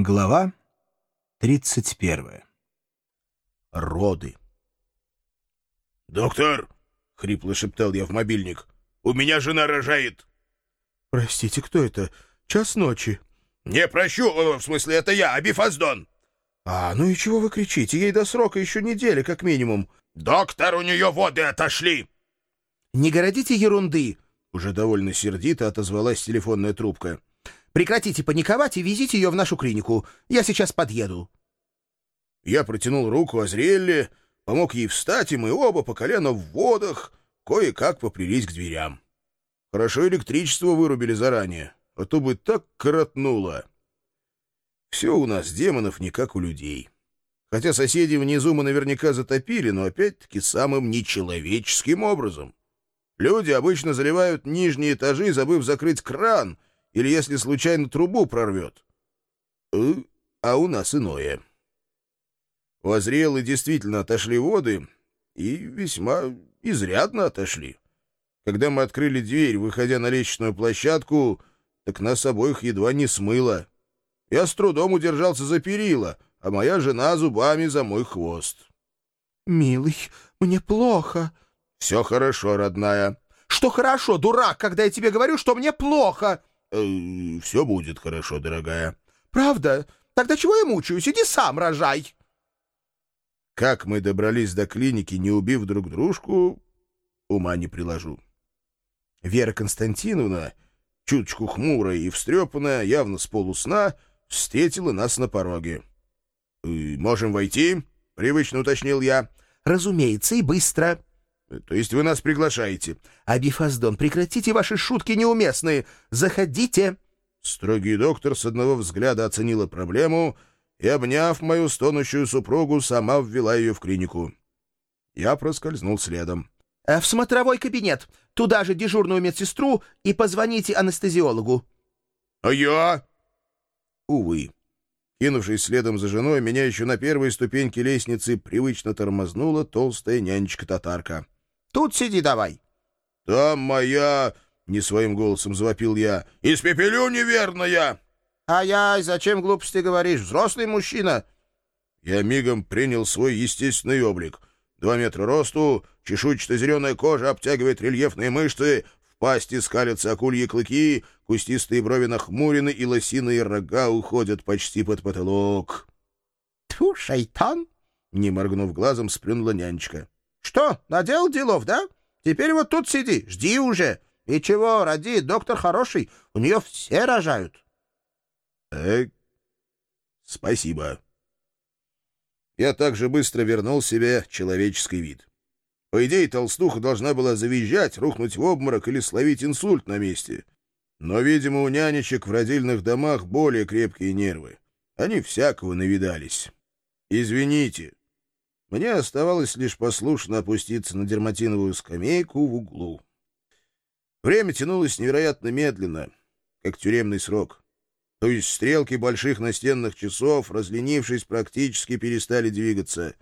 Глава 31. Роды. «Доктор!» — хрипло шептал я в мобильник. «У меня жена рожает!» «Простите, кто это? Час ночи». «Не прощу! В смысле, это я, Абифаздон!» «А, ну и чего вы кричите? Ей до срока еще неделя, как минимум». «Доктор, у нее воды отошли!» «Не городите ерунды!» — уже довольно сердито отозвалась телефонная трубка. Прекратите паниковать и везите ее в нашу клинику. Я сейчас подъеду». Я протянул руку Азриэлле, помог ей встать, и мы оба по колено в водах кое-как поплелись к дверям. Хорошо электричество вырубили заранее, а то бы так коротнуло. Все у нас демонов не как у людей. Хотя соседи внизу мы наверняка затопили, но опять-таки самым нечеловеческим образом. Люди обычно заливают нижние этажи, забыв закрыть кран — или если случайно трубу прорвет. Э, а у нас иное. У Азриэлы действительно отошли воды, и весьма изрядно отошли. Когда мы открыли дверь, выходя на лестничную площадку, так нас обоих едва не смыло. Я с трудом удержался за перила, а моя жена зубами за мой хвост. «Милый, мне плохо». «Все хорошо, родная». «Что хорошо, дурак, когда я тебе говорю, что мне плохо?» Э, все будет хорошо, дорогая. — Правда? Тогда чего я мучаюсь? Иди сам рожай. Как мы добрались до клиники, не убив друг дружку, ума не приложу. Вера Константиновна, чуточку хмурая и встрепанная, явно с полусна, встретила нас на пороге. «Э, — Можем войти? — привычно уточнил я. — Разумеется, и быстро. То есть вы нас приглашаете? Абифаздон, прекратите ваши шутки неуместные. Заходите. Строгий доктор с одного взгляда оценила проблему и, обняв мою стонущую супругу, сама ввела ее в клинику. Я проскользнул следом. «Э, «В смотровой кабинет. Туда же дежурную медсестру и позвоните анестезиологу». «А я?» Увы. Кинувшись следом за женой, меня еще на первой ступеньке лестницы привычно тормознула толстая нянечка-татарка. Тут сиди давай. — Там моя... — не своим голосом завопил я. — Испепелю неверная! — Ай-яй, зачем глупости говоришь? Взрослый мужчина. Я мигом принял свой естественный облик. Два метра росту, чешуйчато-зеленая кожа обтягивает рельефные мышцы, в пасти скалятся акульи клыки, кустистые брови нахмурены и лосиные рога уходят почти под потолок. — Тьфу, шайтан! — не моргнув глазом, сплюнула нянечка. Что, надел делов, да? Теперь вот тут сиди, жди уже. И чего, роди, доктор хороший, у нее все рожают. Э, спасибо. Я также быстро вернул себе человеческий вид. По идее, толстуха должна была завизжать, рухнуть в обморок или словить инсульт на месте. Но, видимо, у нянечек в родильных домах более крепкие нервы. Они всякого навидались. Извините, мне оставалось лишь послушно опуститься на дерматиновую скамейку в углу. Время тянулось невероятно медленно, как тюремный срок. То есть стрелки больших настенных часов, разленившись, практически перестали двигаться.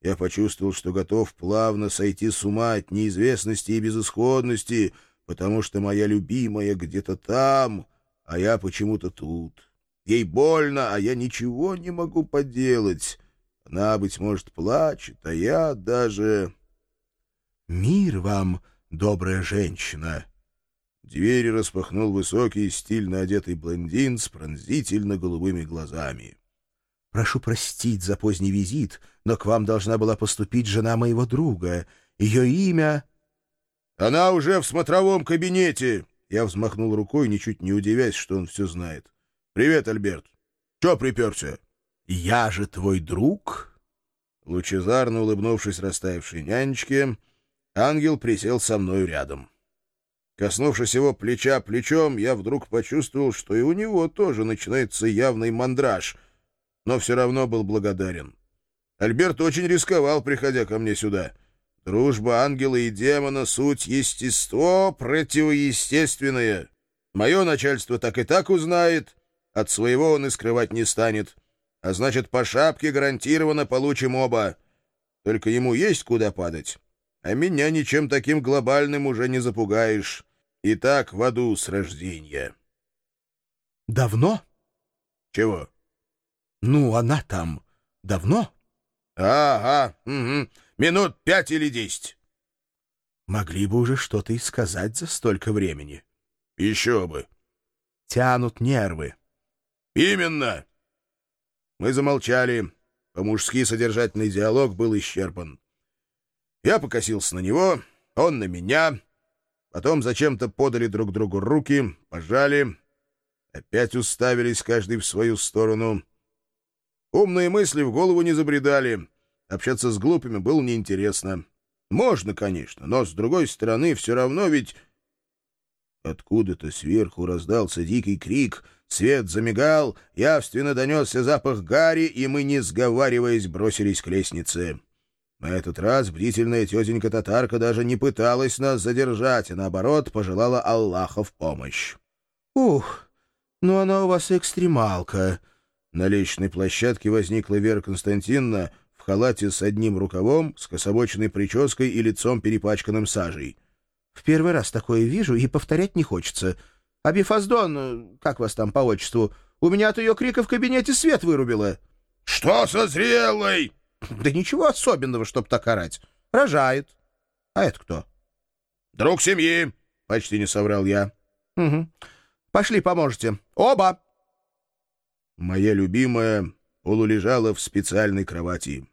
Я почувствовал, что готов плавно сойти с ума от неизвестности и безысходности, потому что моя любимая где-то там, а я почему-то тут. Ей больно, а я ничего не могу поделать. Она, быть может, плачет, а я даже... «Мир вам, добрая женщина!» Двери распахнул высокий, стильно одетый блондин с пронзительно-голубыми глазами. «Прошу простить за поздний визит, но к вам должна была поступить жена моего друга. Ее имя...» «Она уже в смотровом кабинете!» Я взмахнул рукой, ничуть не удивясь, что он все знает. «Привет, Альберт! Че приперся?» «Я же твой друг?» Лучезарно улыбнувшись растаявшей нянечке, ангел присел со мною рядом. Коснувшись его плеча плечом, я вдруг почувствовал, что и у него тоже начинается явный мандраж, но все равно был благодарен. Альберт очень рисковал, приходя ко мне сюда. Дружба ангела и демона — суть естество противоестественное. Мое начальство так и так узнает, от своего он и скрывать не станет — а значит, по шапке гарантированно получим оба. Только ему есть куда падать, а меня ничем таким глобальным уже не запугаешь. И так в аду с рождения. Давно? Чего? Ну, она там давно? Ага, угу. Минут пять или десять. Могли бы уже что-то и сказать за столько времени. Еще бы. Тянут нервы. Именно. Мы замолчали. По-мужски содержательный диалог был исчерпан. Я покосился на него, он на меня. Потом зачем-то подали друг другу руки, пожали. Опять уставились каждый в свою сторону. Умные мысли в голову не забредали. Общаться с глупыми было неинтересно. Можно, конечно, но, с другой стороны, все равно ведь... Откуда-то сверху раздался дикий крик, свет замигал, явственно донесся запах гари, и мы, не сговариваясь, бросились к лестнице. На этот раз бдительная тетенька-татарка даже не пыталась нас задержать, а наоборот пожелала Аллаха в помощь. — Ух, ну она у вас экстремалка. На лестничной площадке возникла Вера Константиновна в халате с одним рукавом, с кособоченной прической и лицом перепачканным сажей. В первый раз такое вижу и повторять не хочется. А Бифаздон, как вас там по отчеству, у меня от ее крика в кабинете свет вырубило. — Что со зрелой? — Да ничего особенного, чтоб так орать. Рожает. А это кто? — Друг семьи, — почти не соврал я. — Угу. Пошли, поможете. Оба! Моя любимая полулежала в специальной кровати.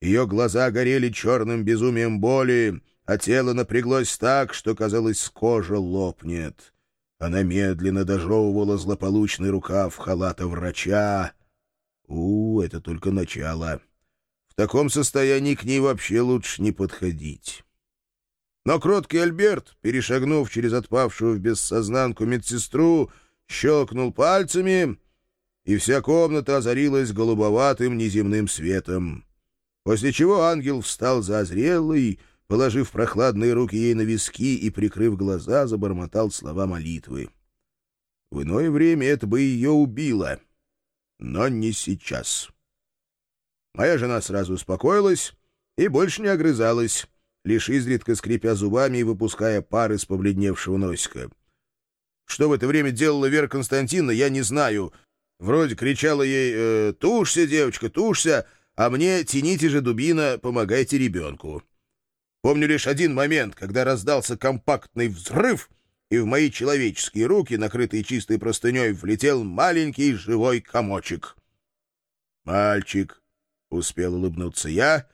Ее глаза горели черным безумием боли, а тело напряглось так, что, казалось, кожа лопнет. Она медленно дожевывала злополучный рукав халата врача. У, это только начало. В таком состоянии к ней вообще лучше не подходить. Но кроткий Альберт, перешагнув через отпавшую в бессознанку медсестру, щелкнул пальцами, и вся комната озарилась голубоватым неземным светом. После чего ангел встал за зрелой, положив прохладные руки ей на виски и, прикрыв глаза, забормотал слова молитвы. В иное время это бы ее убило, но не сейчас. Моя жена сразу успокоилась и больше не огрызалась, лишь изредка скрипя зубами и выпуская пар из побледневшего носика. Что в это время делала Вера Константиновна, я не знаю. Вроде кричала ей э, «Тушься, девочка, тушься!», а мне «Тяните же, дубина, помогайте ребенку». Помню лишь один момент, когда раздался компактный взрыв, и в мои человеческие руки, накрытые чистой простыней, влетел маленький живой комочек. «Мальчик», — успел улыбнуться я,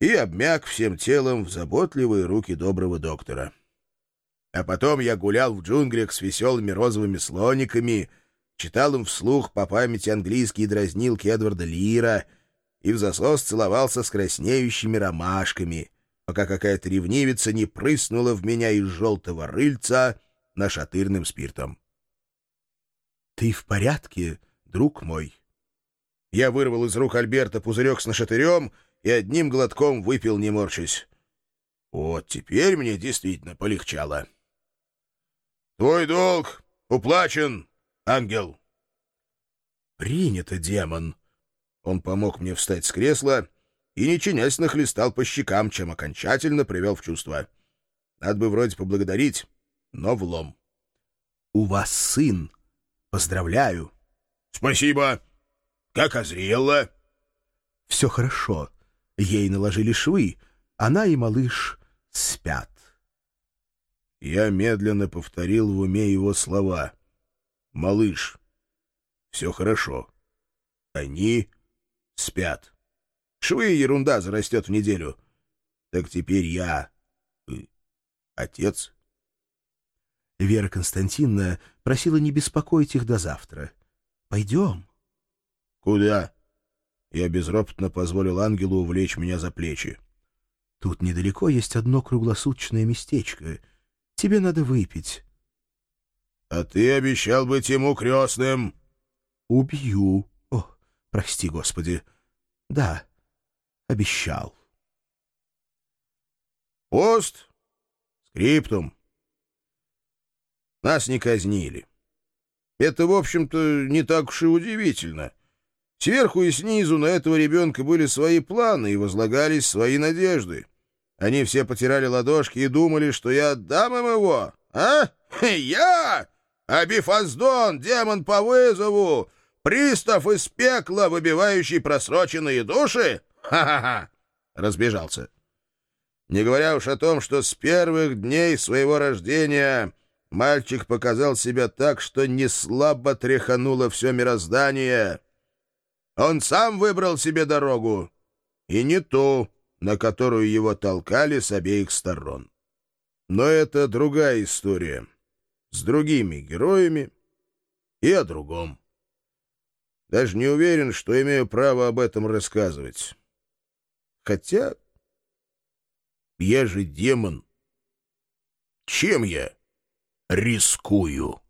и обмяк всем телом в заботливые руки доброго доктора. А потом я гулял в джунглях с веселыми розовыми слониками, читал им вслух по памяти английские дразнилки Эдварда Лира и в засос целовался с краснеющими ромашками — пока какая-то ревнивица не прыснула в меня из желтого рыльца нашатырным спиртом. — Ты в порядке, друг мой? Я вырвал из рук Альберта пузырек с нашатырем и одним глотком выпил, не морщась. Вот теперь мне действительно полегчало. — Твой долг уплачен, ангел. — Принято, демон. Он помог мне встать с кресла и, не чинясь, нахлестал по щекам, чем окончательно привел в чувство. Надо бы вроде поблагодарить, но влом. — У вас сын. Поздравляю. — Спасибо. Как озрела? — Все хорошо. Ей наложили швы. Она и малыш спят. Я медленно повторил в уме его слова. «Малыш, все хорошо. Они спят». Швы — ерунда, зарастет в неделю. Так теперь я... Э, отец. Вера Константиновна просила не беспокоить их до завтра. Пойдем. Куда? Я безропотно позволил ангелу увлечь меня за плечи. Тут недалеко есть одно круглосуточное местечко. Тебе надо выпить. — А ты обещал быть ему крестным. — Убью. О, прости, Господи. Да, обещал. Пост, скриптум. Нас не казнили. Это, в общем-то, не так уж и удивительно. Сверху и снизу на этого ребенка были свои планы и возлагались свои надежды. Они все потирали ладошки и думали, что я отдам им его. А? Я? Абифаздон, демон по вызову, Пристав из пекла, выбивающий просроченные души? Ха-ха-ха!» Разбежался. Не говоря уж о том, что с первых дней своего рождения мальчик показал себя так, что не слабо тряхануло все мироздание. Он сам выбрал себе дорогу, и не ту, на которую его толкали с обеих сторон. Но это другая история, с другими героями и о другом. Даже не уверен, что имею право об этом рассказывать. Хотя я же демон. Чем я рискую?